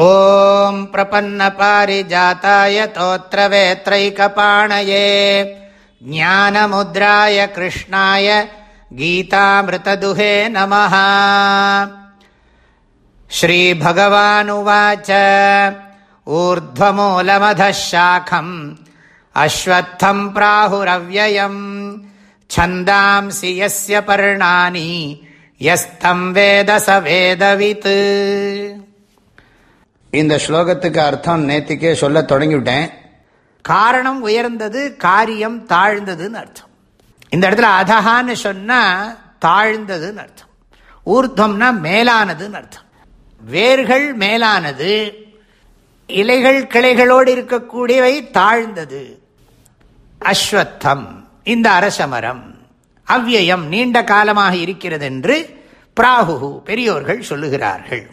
ॐ प्रपन्नपारिजाताय तोत्रवेत्रैकपाणये ज्ञानमुद्राय कृष्णाय गीतामृतदुहे नमः श्रीभगवानुवाच ऊर्ध्वमूलमधः शाखम् अश्वत्थम् प्राहुरव्ययम् छन्दांसि यस्य पर्णानि यस्तम् वेद स वेदवित् இந்த ஸ்லோகத்துக்கு அர்த்தம் நேத்திக்கே சொல்ல தொடங்கிவிட்டேன். காரணம் உயர்ந்தது காரியம் தாழ்ந்ததுன்னு அர்த்தம். இந்த இடத்துல அதகான்னு சொன்னா தாழ்ந்ததுன்னு அர்த்தம். ஊர்தம்னா மேலானதுன்னு அர்த்தம். வேர்கள் மேலானது இலைகள் கிளைகளோடு இருக்கக்கூடியவை தாழ்ந்தது. அஸ்வத்தம் இந்த அரசமரம் அவ்வியம் நீண்ட காலமாக இருக்கிறது என்று பிராகு பெரியோர்கள் சொல்லுகிறார்கள்.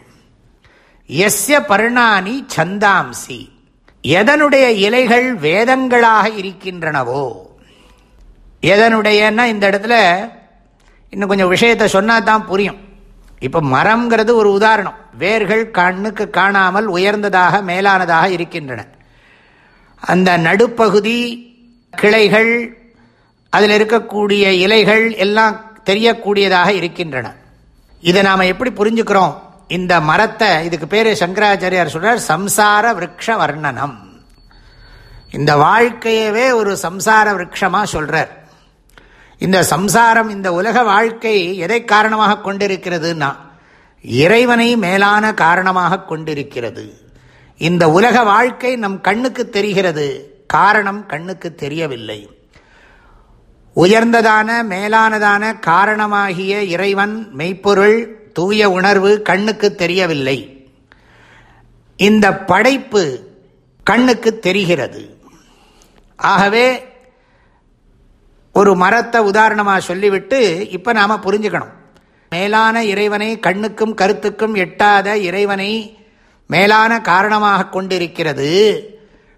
எஸ்ய பர்ணானி சந்தாம்சி. எதனுடைய இலைகள் வேதங்களாக இருக்கின்றனவோ? எதனுடையன்னா இந்த இடத்துல இன்னும் கொஞ்சம் விஷயத்தை சொன்னா தான் புரியும். இப்போ மரம்ங்கிறது ஒரு உதாரணம். வேர்கள் கண்ணுக்கு காணாமல் உயர்ந்ததாக மேலானதாக இருக்கின்றன. அந்த நடுப்பகுதி கிளைகள் அதில் இருக்கக்கூடிய இலைகள் எல்லாம் தெரியக்கூடியதாக இருக்கின்றன. இதை நாம் எப்படி புரிஞ்சுக்கிறோம்? இந்த மரத்தை இதுக்கு பேர் சங்கராச்சாரியார் சொல்றார் சம்சார விரக்ஷ வர்ணனம் இந்த வாழ்க்கையவே ஒரு சம்சார விரக்ஷமா சொல்றார். இந்த சம்சாரம் இந்த உலக வாழ்க்கை எதை காரணமாக கொண்டிருக்கிறதுனா இறைவனை மேலான காரணமாக கொண்டிருக்கிறது. இந்த உலக வாழ்க்கை நம் கண்ணுக்கு தெரிகிறது காரணம் கண்ணுக்கு தெரியவில்லை. உயர்ந்ததான மேலானதான காரணமாகிய இறைவன் மெய்ப்பொருள் தூய உணர்வு கண்ணுக்கு தெரியவில்லை. இந்த படைப்பு கண்ணுக்கு தெரிகிறது. ஆகவே ஒரு மரத்தை உதாரணமாக சொல்லிவிட்டு இப்போ நாம் புரிஞ்சுக்கணும். மேலான இறைவனை கண்ணுக்கும் கருத்துக்கும் எட்டாத இறைவனை மேலான காரணமாக கொண்டிருக்கிறது.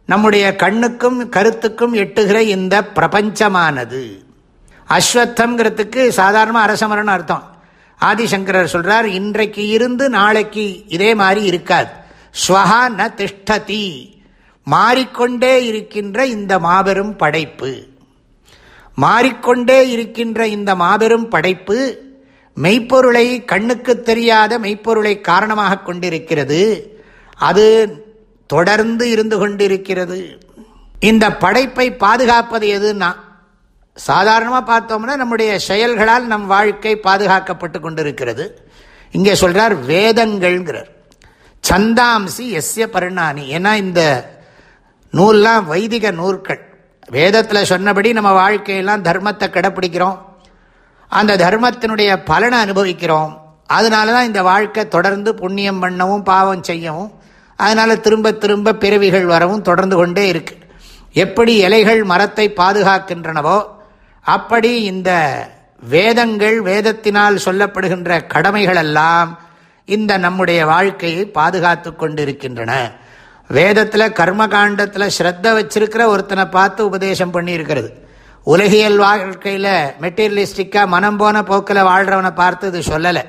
நம்முடைய கண்ணுக்கும் கருத்துக்கும் எட்டுகிற இந்த பிரபஞ்சமானது. அஸ்வத்தம்ங்கிறதுக்கு சாதாரண அரசமரன் அர்த்தம். ஆதிசங்கரர் சொல்றார் இன்றைக்கு இருந்து நாளைக்கு இதே மாதிரி இருக்காது. ஸ்வஹா ந திஷ்டதி. மாறிக்கொண்டே இருக்கின்ற இந்த மாபெரும் படைப்பு. மாறிக்கொண்டே இருக்கின்ற இந்த மாபெரும் படைப்பு மெய்ப்பொருளை கண்ணுக்கு தெரியாத மெய்ப்பொருளை காரணமாக கொண்டிருக்கிறது. அது தொடர்ந்து இருந்து கொண்டிருக்கிறது. இந்த படைப்பை பாதுகாப்பது எதுன்னா சாதாரணமாக பார்த்தோம்னா நம்முடைய செயல்களால் நம் வாழ்க்கை பாதுகாக்கப்பட்டு கொண்டிருக்கிறது. இங்கே சொல்கிறார் வேதங்கள்ங்கிறார். சந்தாம்சி எஸ்ய பரிணானி. ஏன்னா இந்த நூல்லாம் வைதிக நூற்கள் வேதத்தில் சொன்னபடி நம்ம வாழ்க்கையெல்லாம் தர்மத்தை கடைப்பிடிக்கிறோம். அந்த தர்மத்தினுடைய பலனை அனுபவிக்கிறோம். அதனால தான் இந்த வாழ்க்கை தொடர்ந்து புண்ணியம் பண்ணவும் பாவம் செய்யவும் அதனால் திரும்ப திரும்ப பிறவிகள் வரவும் தொடர்ந்து கொண்டே இருக்குது எப்படி இலைகள் மரத்தை பாதுகாக்கின்றனவோ அப்படி இந்த வேதங்கள் வேதத்தினால் சொல்லப்படுகின்ற கடமைகள் எல்லாம் இந்த நம்முடைய வாழ்க்கையை பாதுகாத்து கொண்டிருக்கின்றன. வேதத்தில் கர்மகாண்டத்தில் ஸ்ரத்த வச்சிருக்கிற ஒருத்தனை பார்த்து உபதேசம் பண்ணியிருக்கிறது. உலகியல் வாழ்க்கையில் மெட்டீரியலிஸ்டிக்காக மனம் போன போக்கில் வாழ்கிறவனை பார்த்து இது சொல்லலை.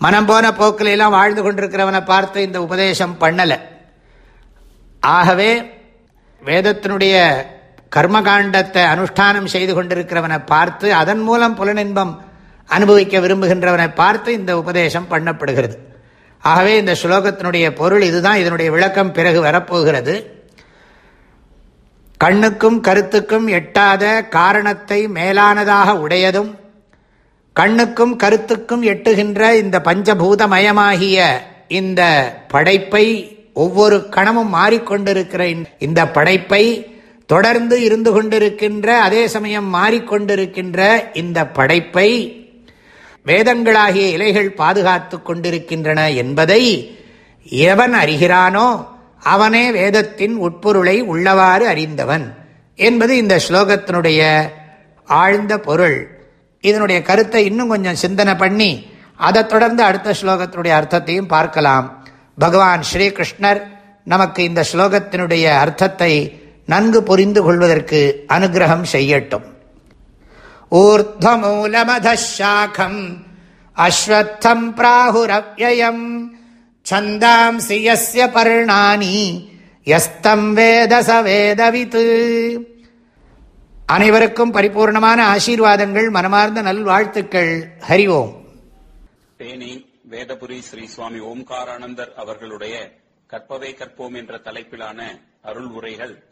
மனம் போன போக்கில் எல்லாம் வாழ்ந்து கொண்டிருக்கிறவனை பார்த்து இந்த உபதேசம் பண்ணலை. ஆகவே வேதத்தினுடைய கர்மகாண்டத்தை அனுஷ்டானம் செய்து கொண்டிருக்கிறவனை பார்த்து அதன் மூலம் புலனின்பம் அனுபவிக்க விரும்புகின்றவனை பார்த்து இந்த உபதேசம் பண்ணப்படுகிறது. ஆகவே இந்த ஸ்லோகத்தினுடைய பொருள் இதுதான். இதனுடைய விளக்கம் பிறகு வரப்போகிறது. கண்ணுக்கும் கருத்துக்கும் எட்டாத காரணத்தை மேலானதாக உடையதும் கண்ணுக்கும் கருத்துக்கும் எட்டுகின்ற இந்த பஞ்சபூதமயமாகிய இந்த படைப்பை ஒவ்வொரு கணமும் மாறிக்கொண்டிருக்கிற இந்த படைப்பை தொடர்ந்து இருந்து கொண்டிருக்கின்ற அதே சமயம் மாறிக்கொண்டிருக்கின்ற இந்த படைப்பை வேதங்களாகிய இலைகள் பாதுகாத்து கொண்டிருக்கின்றன என்பதை எவன் அறிகிறானோ அவனே வேதத்தின் உட்பொருளை உள்ளவாறு அறிந்தவன் என்பது இந்த ஸ்லோகத்தினுடைய ஆழ்ந்த பொருள். இதனுடைய கருத்தை இன்னும் கொஞ்சம் சிந்தனை பண்ணி அதை தொடர்ந்து அடுத்த ஸ்லோகத்தினுடைய அர்த்தத்தையும் பார்க்கலாம். பகவான் ஸ்ரீகிருஷ்ணர் நமக்கு இந்த ஸ்லோகத்தினுடைய அர்த்தத்தை நன்கு புரிந்து கொள்வதற்கு அனுகிரகம் செய்யட்டும். ஊர்தமூலமதாக்கம் அஸ்வத்தம் பிராகுரவ்யம் சந்தாம்சி யஸ்ய பர்ணானி எஸ்தம் வேத சவேதவித்து அனைவருக்கும் பரிபூர்ணமான ஆசீர்வாதங்கள் மனமார்ந்த நல்வாழ்த்துக்கள். ஹரி ஓம். தேனி வேதபுரி ஸ்ரீ சுவாமி ஓம்காரானந்தர் அவர்களுடைய கற்பவை கற்போம் என்ற தலைப்பிலான அருள் உரைகள்